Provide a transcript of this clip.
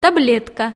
таблетка.